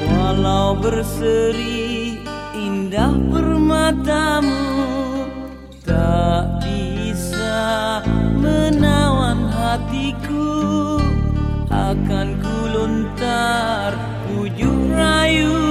Walau berseri indah permatamu Tak bisa menawan hatiku. Akan kuluntar ujung rayu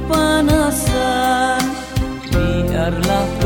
kepanasan. Biarlah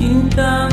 应当